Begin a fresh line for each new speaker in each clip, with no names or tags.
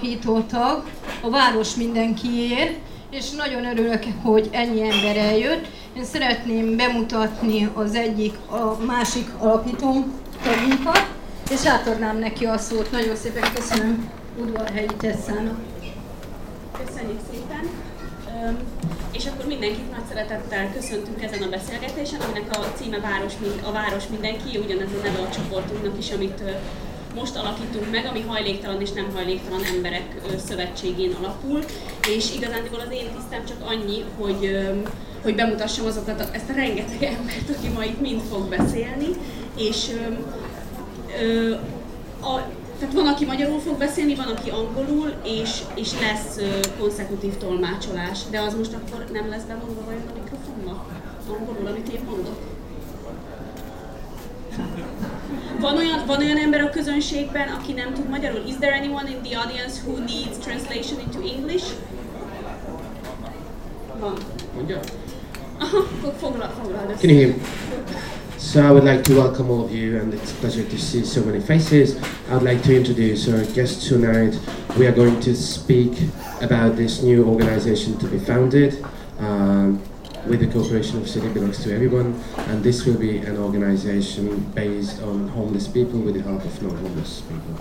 alapító tag, a Város Mindenkiért, és nagyon örülök, hogy ennyi ember eljött. Én szeretném bemutatni az egyik, a másik alapító tagunkat, és átadnám neki a szót. Nagyon szépen köszönöm Udvarhelyi Tesszának.
Köszönjük szépen! és akkor mindenkit nagy szeretettel köszöntünk ezen a beszélgetésen, aminek a címe Város, a Város Mindenki, ugyanez a neve a csoportunknak is, amit most alakítunk meg, ami hajléktalan és nem hajléktalan emberek szövetségén alapul, és igazándiból az én tisztem csak annyi, hogy hogy bemutassam azokat, ezt a rengeteg embert, aki ma itt mind fog beszélni, és a, tehát van, aki magyarul fog beszélni, van, aki angolul, és, és lesz ö, konszekutív tolmácsolás. De az most akkor nem lesz bemondva vajon a mikrofonba? Angolul, amit én mondok? Van olyan, van olyan ember a közönségben, aki nem tud magyarul? Is there anyone in the audience who needs translation into English? Van.
Mondja?
Aha, foglal, foglal.
Can you hear me? So I would like to welcome all of you, and it's a pleasure to see so many faces. I'd like to introduce our guest tonight. We are going to speak about this new organization to be founded um, with the cooperation of City Belongs to Everyone, and this will be an organization based on homeless people with the help of non-homeless people.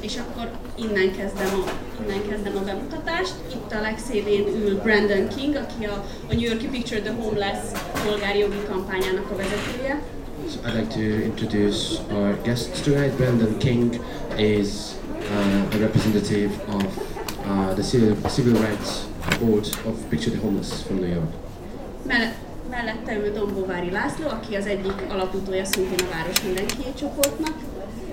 és akkor innen kezdem, a, innen kezdem a bemutatást. Itt a legszélén ül Brandon King, aki a, a New Yorki Picture the Homeless polgári jogi kampányának a vezetője.
So I'd like to introduce our guest tonight. Brandon King is uh, a representative of uh, the Civil, Civil Rights Board of Picture the Homeless from New York.
Mell- mellette ül Dombóvári László, aki az egyik alapítója szintén a Város Mindenki csoportnak.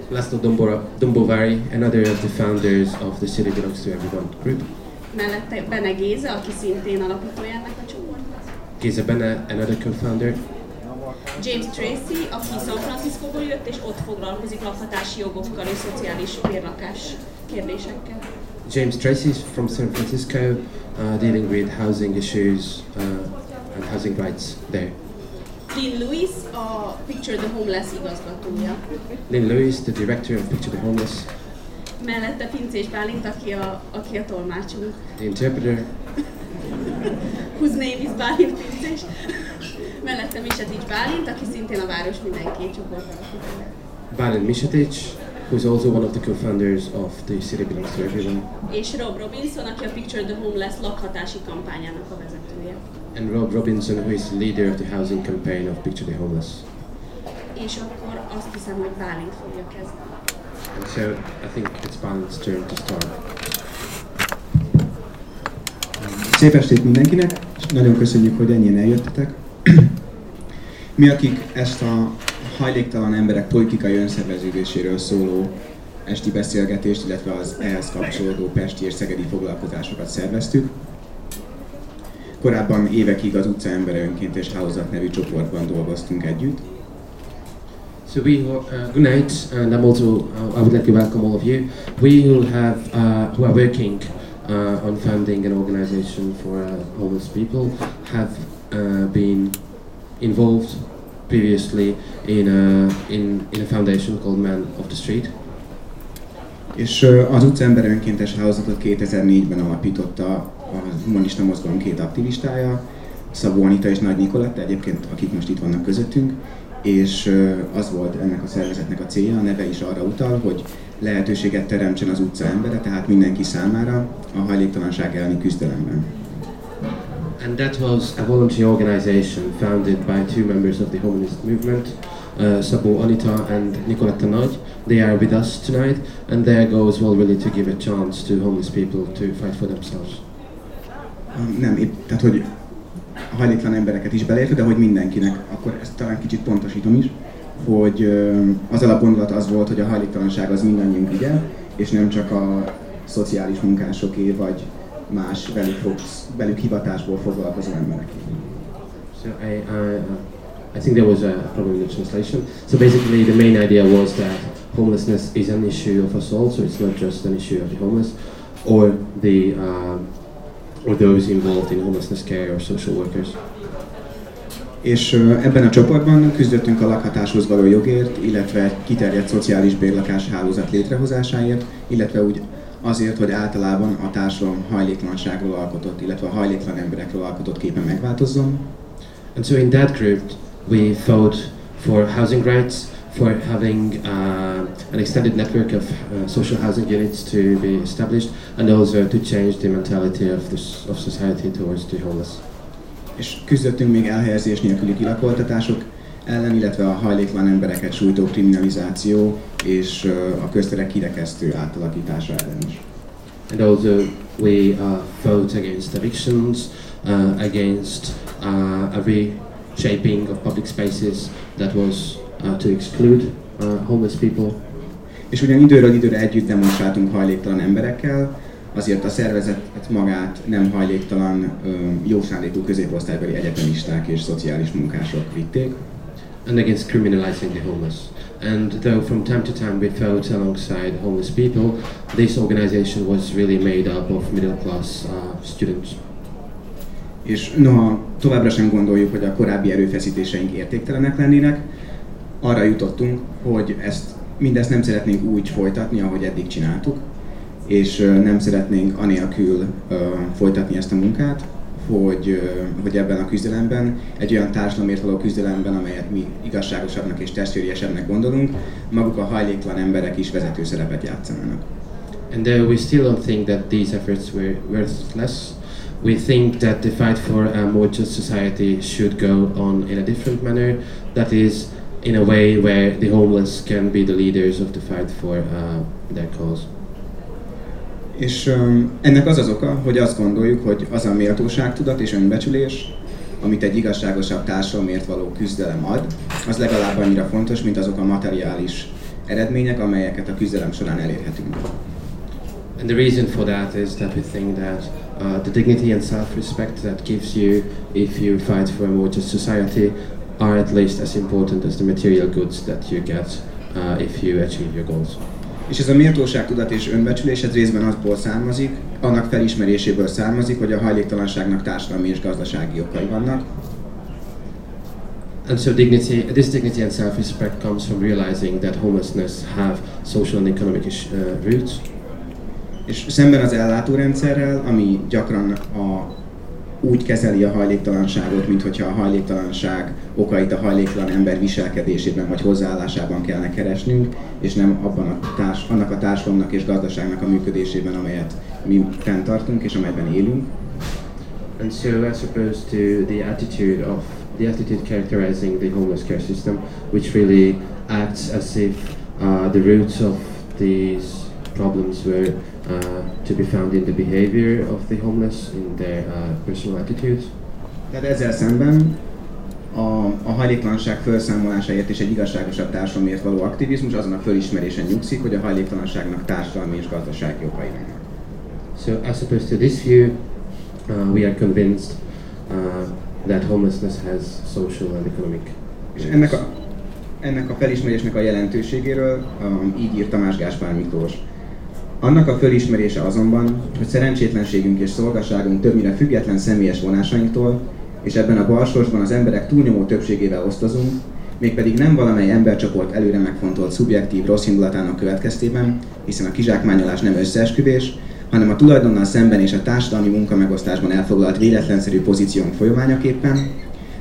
Laszlo Dombora, Dombovari, another of the founders of the City Belongs to Everyone group.
Mellette Bene Géza, aki szintén alapítója ennek a csoportnak.
Géza Bene, another co-founder.
James Tracy, aki San Franciscóból jött, és ott foglalkozik lakhatási jogokkal és szociális bérlakás kérdésekkel.
James Tracy from San Francisco, uh, dealing with housing issues uh, and housing rights there.
Lynn Lewis, a Picture the Homeless igazgatója.
Lynn Lewis, the director of Picture the Homeless.
Mellette Pincés Bálint, aki a, aki a tolmácsunk.
The interpreter.
Whose name is Bálint Pincés. Mellette Misetics Bálint, aki szintén a Város Mindenki csoport
Bálint Misetic, who's also one of the co-founders of the City Belongs to Everyone.
És Rob Robinson, aki a Picture the Homeless lakhatási kampányának a vezetője.
And Rob Robinson, who is the leader of the housing campaign of Picture the Homeless.
És akkor azt hiszem, hogy Bálint fogja kezdeni.
And so I think it's Balint's turn to start.
Szép estét mindenkinek, és nagyon köszönjük, hogy ennyien eljöttetek. Mi, akik ezt a hajléktalan emberek politikai önszerveződéséről szóló esti beszélgetést, illetve az ehhez kapcsolódó pesti és szegedi foglalkozásokat szerveztük. Korábban évekig az utca embere önként és hálózat nevű csoportban dolgoztunk együtt.
So we, uh, good night, and I'm also, uh, I would like to welcome all of you. We who have, uh, who are working uh, on founding an organization for uh, homeless people have uh, been involved previously in a, in, in a foundation called Man of the Street.
És az utca embere önkéntes hálózatot 2004-ben alapította a humanista mozgalom két aktivistája, Szabó Anita és Nagy Nikoletta, egyébként akik most itt vannak közöttünk, és az volt ennek a szervezetnek a célja, a neve is arra utal, hogy lehetőséget teremtsen az utca embere, tehát mindenki számára a hajléktalanság elleni küzdelemben.
And that was a volunteer organization founded by two members of the homeless movement, uh, Sabo Anita and Nicoletta Nagy. They are with us tonight, and their goal is well really to give a chance to homeless people to fight for themselves.
Nem, épp, tehát hogy a hajléktalan embereket is beleértve, de hogy mindenkinek, akkor ezt talán kicsit pontosítom is, hogy az alapgondolat az volt, hogy a hajléktalanság az mindannyiunk ügye, és nem csak a szociális munkásoké, vagy más velük, fogsz, velük hivatásból foglalkozó embereké.
So I, I, uh, I think there was a problem in the translation. So basically, the main idea was that homelessness is an issue of us all. So it's not just an issue of the homeless, or the um, or those involved in homelessness care or social workers.
És ebben a csoportban küzdöttünk a lakhatáshoz való jogért, illetve kiterjedt szociális bérlakás hálózat létrehozásáért, illetve úgy azért, hogy általában a társadalom hajléktalanságról alkotott, illetve a hajléktalan emberekről alkotott képe megváltozzon.
And so in that group we fought for housing rights, for having uh, an extended network of uh, social housing units to be established, and also to change the mentality of, the, of society towards the homeless.
És küzdöttünk még elhelyezés nélküli kilakoltatások ellen, illetve a hajléktalan embereket sújtó kriminalizáció és a közterek kirekesztő átalakítása ellen is.
And also we uh, fought against evictions, uh, against uh, a reshaping of public spaces that was uh, to exclude uh, homeless people.
És ugyan időről időre együtt demonstráltunk hajléktalan emberekkel, azért a szervezetet magát nem hajléktalan, jó szándékú középosztálybeli egyetemisták és szociális munkások vitték.
And against criminalizing the homeless. And though from time to time we fought alongside homeless people, this organization was really made up of middle class uh, students.
És noha továbbra sem gondoljuk, hogy a korábbi erőfeszítéseink értéktelenek lennének, arra jutottunk, hogy ezt mindezt nem szeretnénk úgy folytatni, ahogy eddig csináltuk, és nem szeretnénk anélkül uh, folytatni ezt a munkát, hogy, hogy ebben a küzdelemben, egy olyan társadalomért való küzdelemben, amelyet mi igazságosabbnak és testvériesebbnek gondolunk, maguk a hajléktalan emberek is vezető szerepet játszanának.
And uh, we still don't think that these efforts were worthless. We think that the fight for a more just society should go on in a different manner. That is, in a way where the homeless can be the leaders of the fight for uh, their cause.
És ennek az az oka, hogy azt gondoljuk, hogy az a méltóságtudat és önbecsülés, amit egy igazságosabb társadalomért való küzdelem ad, az legalább annyira fontos, mint azok a materiális eredmények, amelyeket a küzdelem során elérhetünk.
And the reason for that is that we think that uh, the dignity and self-respect that gives you if you fight for a more just society are at least as important as the material goods that you get uh, if you achieve your goals.
És ez a méltóság tudat és önbecsülés ez részben azból származik, annak felismeréséből származik, hogy a hajléktalanságnak társadalmi és gazdasági okai vannak.
And so dignity, this dignity and self-respect comes from realizing that homelessness have social and economic uh, roots.
És szemben az ellátórendszerrel, ami gyakran a úgy kezeli a hajléktalanságot, mint hogyha a hajléktalanság okait a hajléktalan ember viselkedésében vagy hozzáállásában kellene keresnünk, és nem abban a társ, annak a társadalomnak és gazdaságnak a működésében, amelyet mi fenntartunk és amelyben élünk.
And so as opposed to the attitude of the attitude characterizing the homeless care system, which really acts as if uh, the roots of these problems were to be found in the behavior of the homeless, in their uh, personal attitudes.
Tehát ezzel szemben a, a hajléktalanság felszámolásáért és egy igazságosabb társadalomért való aktivizmus azon a fölismerésen nyugszik, hogy a hajléktalanságnak társadalmi és gazdasági okai vannak.
So as opposed to this view, uh, we are convinced uh, that homelessness has social and economic
és ennek a, ennek a felismerésnek a jelentőségéről um, így írt Tamás Gáspár Miklós. Annak a fölismerése azonban, hogy szerencsétlenségünk és szolgaságunk többnyire független személyes vonásainktól, és ebben a balsorsban az emberek túlnyomó többségével osztozunk, mégpedig nem valamely embercsoport előre megfontolt szubjektív rossz indulatának következtében, hiszen a kizsákmányolás nem összeesküvés, hanem a tulajdonnal szemben és a társadalmi munkamegosztásban elfoglalt véletlenszerű pozíciónk folyamányaképpen,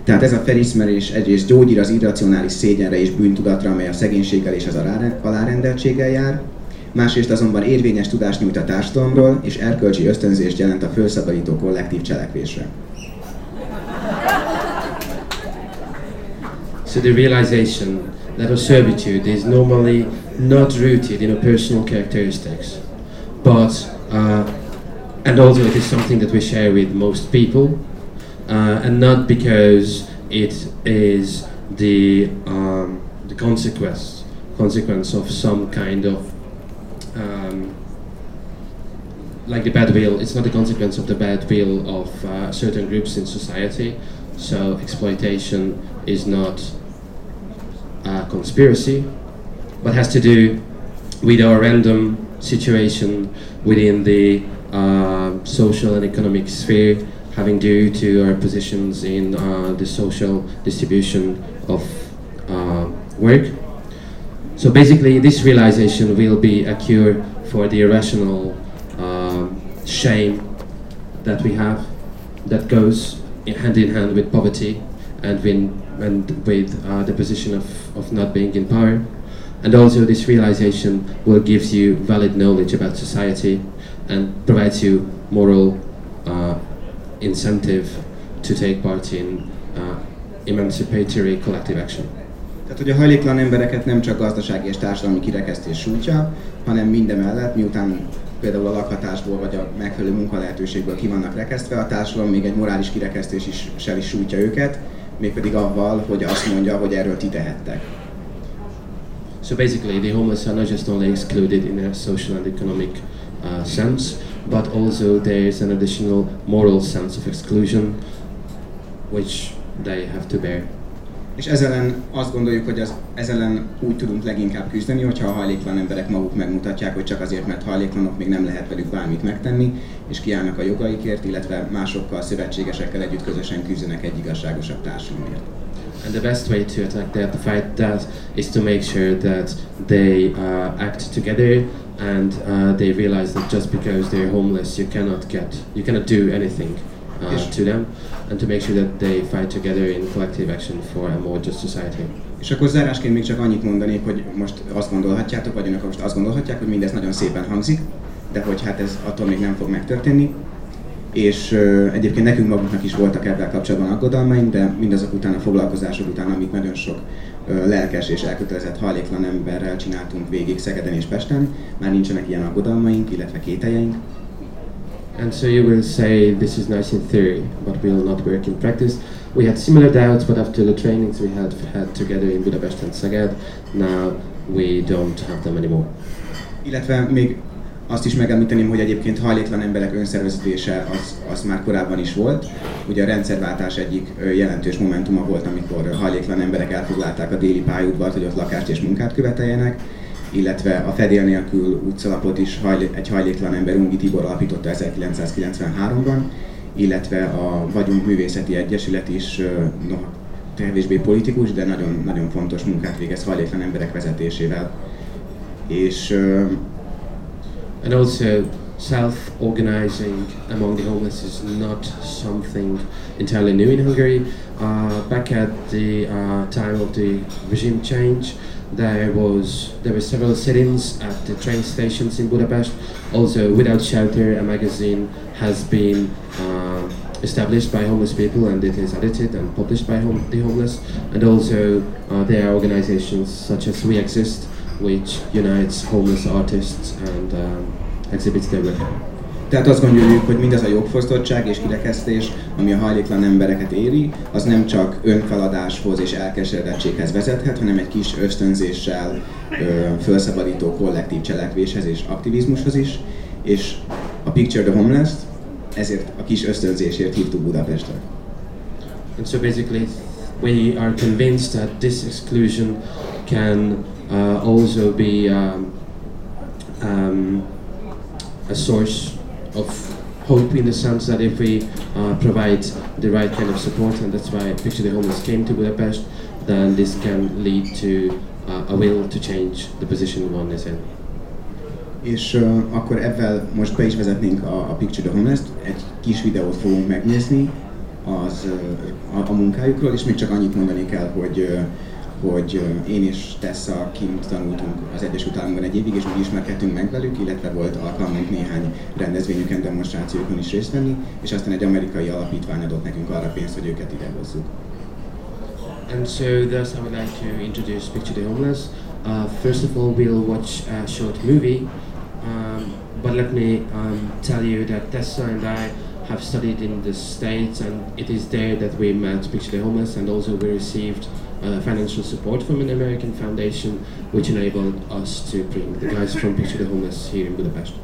tehát ez a felismerés egyrészt gyógyír az irracionális szégyenre és bűntudatra, amely a szegénységgel és az alárendeltséggel jár, másrészt azonban érvényes tudást nyújt a társadalomról, és erkölcsi ösztönzést jelent a felszabadító kollektív cselekvésre.
So the realization that our servitude is normally not rooted in our personal characteristics, but uh, and also it is something that we share with most people, uh, and not because it is the um, the consequence consequence of some kind of um, like the bad will, it's not a consequence of the bad will of uh, certain groups in society. So exploitation is not a conspiracy, but has to do with our random situation within the uh, social and economic sphere, having due to our positions in uh, the social distribution of uh, work. So basically, this realization will be a cure for the irrational um, shame that we have that goes hand in hand with poverty and, win, and with uh, the position of, of not being in power. And also, this realization will give you valid knowledge about society and provides you moral uh, incentive to take part in uh, emancipatory collective action.
Tehát, hogy a hajléktalan embereket nem csak gazdasági és társadalmi kirekesztés sújtja, hanem mindemellett, miután például a lakhatásból vagy a megfelelő munkalehetőségből ki vannak rekesztve, a társadalom még egy morális kirekesztés is, is sújtja őket, mégpedig avval, hogy azt mondja, hogy erről ti tehettek.
So basically, the homeless are not just only excluded in a social and economic uh, sense, but also there is an additional moral sense of exclusion which they have to bear.
És ezzel azt gondoljuk, hogy az, ezzel ellen úgy tudunk leginkább küzdeni, hogyha a hajléktalan emberek maguk megmutatják, hogy csak azért, mert hajléktalanok még nem lehet velük bármit megtenni, és kiállnak a jogaikért, illetve másokkal, szövetségesekkel együtt közösen küzdenek egy igazságosabb társadalomért.
And the best way to attack that, fight that, is to make sure that they uh, act together and uh, they realize that just because they're homeless, you cannot get, you cannot do anything uh, to them, and to make sure that they fight together in collective action for a more just society.
És akkor zárásként még csak annyit mondanék, hogy most azt gondolhatjátok, vagy önök most azt gondolhatják, hogy mindez nagyon szépen hangzik, de hogy hát ez attól még nem fog megtörténni. És ö, egyébként nekünk magunknak is voltak ebben kapcsolatban aggodalmaink, de mindazok után, a foglalkozások után, amit nagyon sok lelkes és elkötelezett hajléktalan emberrel csináltunk végig Szegeden és Pesten, már nincsenek ilyen aggodalmaink, illetve kételjeink.
And so you will say this is nice in theory, but will not work in practice. We had similar doubts, but after the trainings we had had together in Budapest and Szeged, now we don't have them anymore.
Illetve még azt is megemlíteném, hogy egyébként hajléktalan emberek önszerveződése az, az már korábban is volt. Ugye a rendszerváltás egyik jelentős momentuma volt, amikor hajléktalan emberek elfoglalták a déli pályaudvart, hogy ott lakást és munkát követeljenek, illetve a Fedél nélkül utcalapot is hajlé, egy hajléktalan ember Ungi Tibor alapította 1993-ban, illetve a Vagyunk Művészeti Egyesület is, no, kevésbé politikus, de nagyon, nagyon fontos munkát végez hajléktalan emberek vezetésével. És
And also, self-organizing among the homeless is not something entirely new in Hungary. Uh, back at the uh, time of the regime change, there was there were several sit-ins at the train stations in Budapest. Also, Without Shelter, a magazine has been uh, established by homeless people, and it is edited and published by the homeless. And also, uh, there are organizations such as We Exist, which unites homeless artists and um, exhibits work.
Tehát azt gondoljuk, hogy mindez a jogfosztottság és kirekesztés, ami a hajléktalan embereket éri, az nem csak önfeladáshoz és elkeseredettséghez vezethet, hanem egy kis ösztönzéssel ö, felszabadító kollektív cselekvéshez és aktivizmushoz is. És a Picture the Homeless ezért a kis ösztönzésért hívtuk Budapestre.
And so basically, we are convinced that this exclusion can uh, also be um, um, a source of hope in the sense that if we uh, provide the right kind of support, and that's why Picture the Homeless came to Budapest, then this can lead to uh, a will to change the position one is in.
És uh, akkor ebben most be is vezetnénk a, a Picture the Homeless-t, egy kis videót fogunk megnézni az, uh, a, a munkájukról, és még csak annyit mondani kell, hogy uh, hogy én és Tessa kint tanultunk az Egyesült Államokban egy évig, és úgy ismerkedtünk meg velük, illetve volt alkalmunk néhány rendezvényüken, demonstrációkon is részt venni, és aztán egy amerikai alapítvány adott nekünk arra pénzt, hogy őket ide.
And so thus I would like to introduce Picture the Homeless. Uh, first of all, we'll watch a short movie, um, but let me um, tell you that Tessa and I have studied in the States and it is there that we met Picture the Homeless and also we received uh, financial support from an American foundation which enabled us to bring the guys from Picture the Homeless here in Budapest.